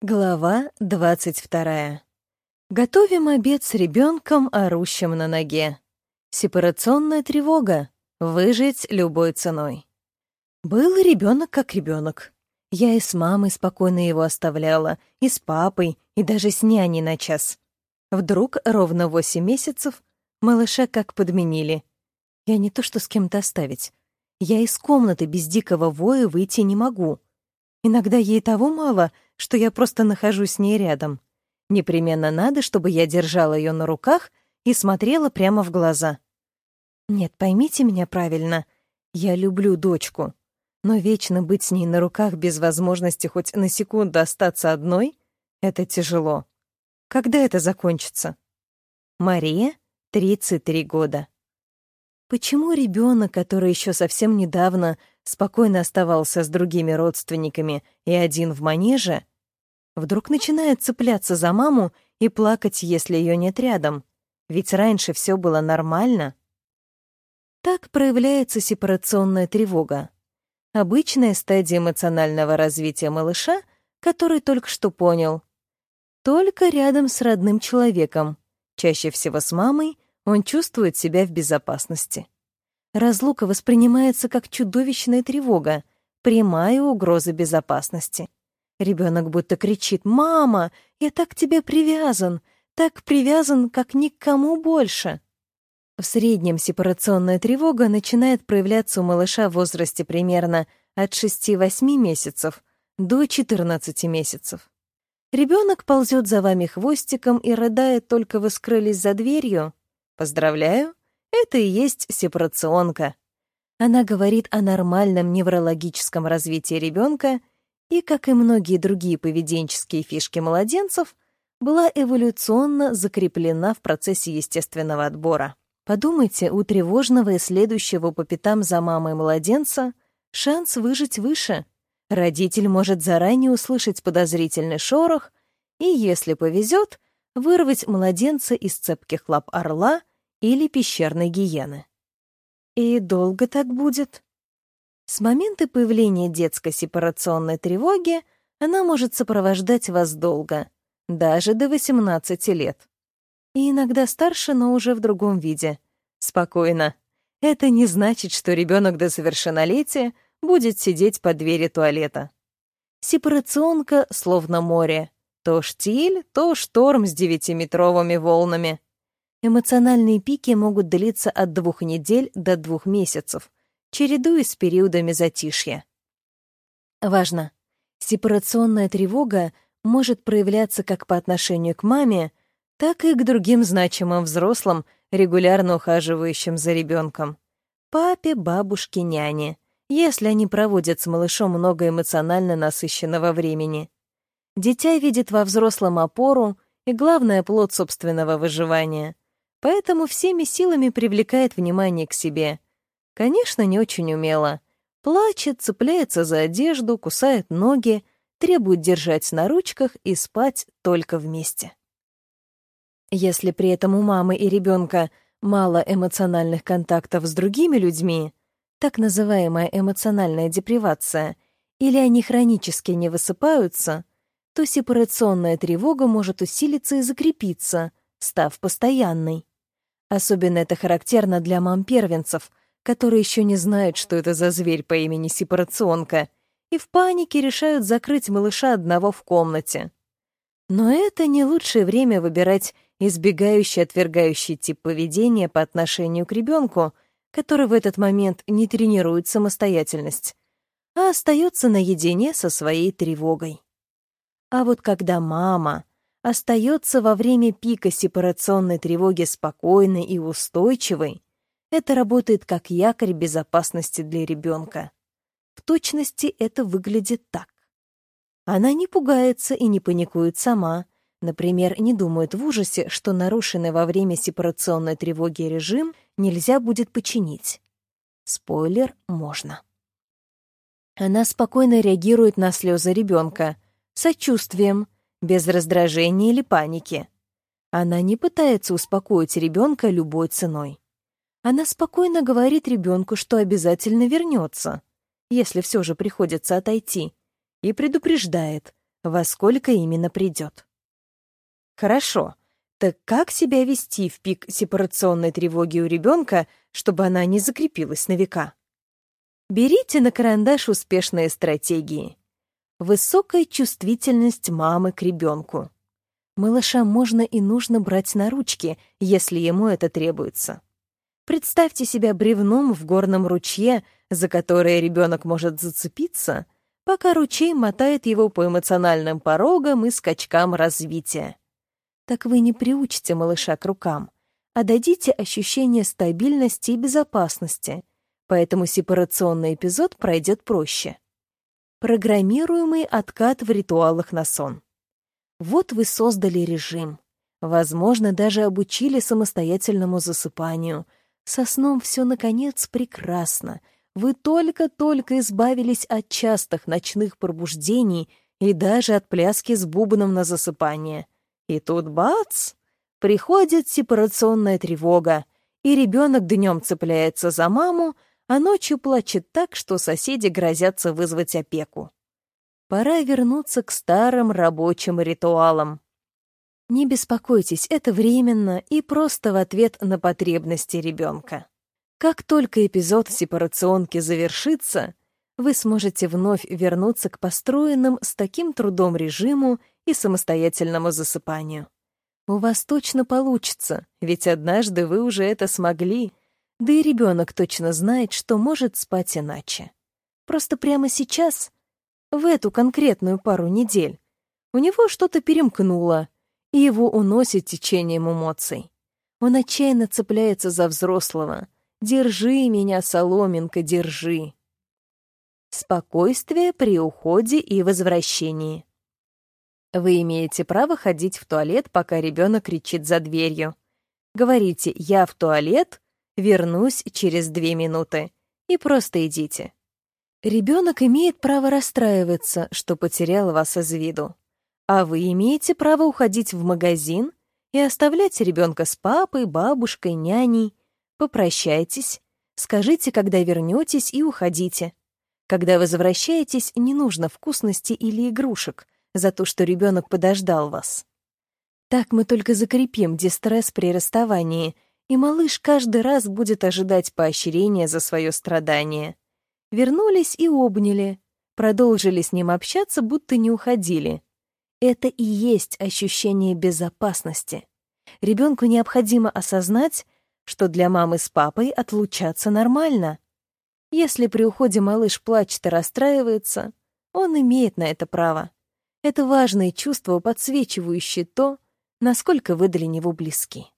Глава двадцать вторая. Готовим обед с ребенком, орущим на ноге. Сепарационная тревога. Выжить любой ценой. Был ребенок как ребенок. Я и с мамой спокойно его оставляла, и с папой, и даже с няней на час. Вдруг ровно восемь месяцев малыша как подменили. Я не то что с кем-то оставить. Я из комнаты без дикого воя выйти не могу. Иногда ей того мало — что я просто нахожусь с ней рядом. Непременно надо, чтобы я держала ее на руках и смотрела прямо в глаза. Нет, поймите меня правильно. Я люблю дочку. Но вечно быть с ней на руках без возможности хоть на секунду остаться одной — это тяжело. Когда это закончится? Мария, 33 года. Почему ребенок, который еще совсем недавно спокойно оставался с другими родственниками и один в манеже, вдруг начинает цепляться за маму и плакать, если ее нет рядом. Ведь раньше все было нормально. Так проявляется сепарационная тревога. Обычная стадия эмоционального развития малыша, который только что понял. Только рядом с родным человеком, чаще всего с мамой, он чувствует себя в безопасности. Разлука воспринимается как чудовищная тревога, прямая угроза безопасности. Ребенок будто кричит «Мама, я так к тебе привязан, так привязан, как ни к кому больше». В среднем сепарационная тревога начинает проявляться у малыша в возрасте примерно от 6-8 месяцев до 14 месяцев. Ребенок ползет за вами хвостиком и рыдает, только вы скрылись за дверью. Поздравляю, это и есть сепарационка. Она говорит о нормальном неврологическом развитии ребенка и, как и многие другие поведенческие фишки младенцев, была эволюционно закреплена в процессе естественного отбора. Подумайте, у тревожного и следующего по пятам за мамой младенца шанс выжить выше. Родитель может заранее услышать подозрительный шорох и, если повезет, вырвать младенца из цепких лап орла или пещерной гиены. И долго так будет? С момента появления детской сепарационной тревоги она может сопровождать вас долго, даже до 18 лет. И иногда старше, но уже в другом виде. Спокойно. Это не значит, что ребенок до совершеннолетия будет сидеть под двери туалета. Сепарационка словно море. То штиль, то шторм с девятиметровыми волнами. Эмоциональные пики могут длиться от двух недель до двух месяцев, чередуясь с периодами затишья. Важно! Сепарационная тревога может проявляться как по отношению к маме, так и к другим значимым взрослым, регулярно ухаживающим за ребенком. Папе, бабушке, няне, если они проводят с малышом много эмоционально насыщенного времени. Дитя видит во взрослом опору и, главное, плод собственного выживания. Поэтому всеми силами привлекает внимание к себе — Конечно, не очень умело. Плачет, цепляется за одежду, кусает ноги, требует держать на ручках и спать только вместе. Если при этом у мамы и ребенка мало эмоциональных контактов с другими людьми, так называемая эмоциональная депривация, или они хронически не высыпаются, то сепарационная тревога может усилиться и закрепиться, став постоянной. Особенно это характерно для мам-первенцев, которые еще не знают, что это за зверь по имени Сепарационка, и в панике решают закрыть малыша одного в комнате. Но это не лучшее время выбирать избегающий, отвергающий тип поведения по отношению к ребенку, который в этот момент не тренирует самостоятельность, а остается наедине со своей тревогой. А вот когда мама остается во время пика сепарационной тревоги спокойной и устойчивой, это работает как якорь безопасности для ребенка. В точности это выглядит так. Она не пугается и не паникует сама, например, не думает в ужасе, что нарушенный во время сепарационной тревоги режим нельзя будет починить. Спойлер — можно. Она спокойно реагирует на слезы ребенка, сочувствием, без раздражения или паники. Она не пытается успокоить ребенка любой ценой. Она спокойно говорит ребенку, что обязательно вернется, если все же приходится отойти, и предупреждает, во сколько именно придет. Хорошо. Так как себя вести в пик сепарационной тревоги у ребенка, чтобы она не закрепилась на века? Берите на карандаш успешные стратегии. Высокая чувствительность мамы к ребенку. Малыша можно и нужно брать на ручки, если ему это требуется. Представьте себя бревном в горном ручье, за которое ребенок может зацепиться, пока ручей мотает его по эмоциональным порогам и скачкам развития. Так вы не приучите малыша к рукам, а дадите ощущение стабильности и безопасности, поэтому сепарационный эпизод пройдет проще. Программируемый откат в ритуалах на сон. Вот вы создали режим. Возможно, даже обучили самостоятельному засыпанию. Со сном все, наконец, прекрасно. Вы только-только избавились от частых ночных пробуждений и даже от пляски с бубном на засыпание. И тут бац! Приходит сепарационная тревога, и ребенок днем цепляется за маму, а ночью плачет так, что соседи грозятся вызвать опеку. Пора вернуться к старым рабочим ритуалам. Не беспокойтесь, это временно и просто в ответ на потребности ребенка. Как только эпизод сепарационки завершится, вы сможете вновь вернуться к построенным с таким трудом режиму и самостоятельному засыпанию. У вас точно получится, ведь однажды вы уже это смогли, да и ребенок точно знает, что может спать иначе. Просто прямо сейчас в эту конкретную пару недель, у него что-то перемкнуло, и его уносит течением эмоций. Он отчаянно цепляется за взрослого. «Держи меня, соломинка, держи!» Спокойствие при уходе и возвращении. Вы имеете право ходить в туалет, пока ребенок кричит за дверью. Говорите «я в туалет», вернусь через две минуты, и просто идите. Ребенок имеет право расстраиваться, что потерял вас из виду. А вы имеете право уходить в магазин и оставлять ребенка с папой, бабушкой, няней. Попрощайтесь, скажите, когда вернетесь, и уходите. Когда возвращаетесь, не нужно вкусности или игрушек за то, что ребенок подождал вас. Так мы только закрепим дистресс при расставании, и малыш каждый раз будет ожидать поощрения за свое страдание. Вернулись и обняли. Продолжили с ним общаться, будто не уходили. Это и есть ощущение безопасности. Ребенку необходимо осознать, что для мамы с папой отлучаться нормально. Если при уходе малыш плачет и расстраивается, он имеет на это право. Это важное чувство, подсвечивающее то, насколько вы для него близки.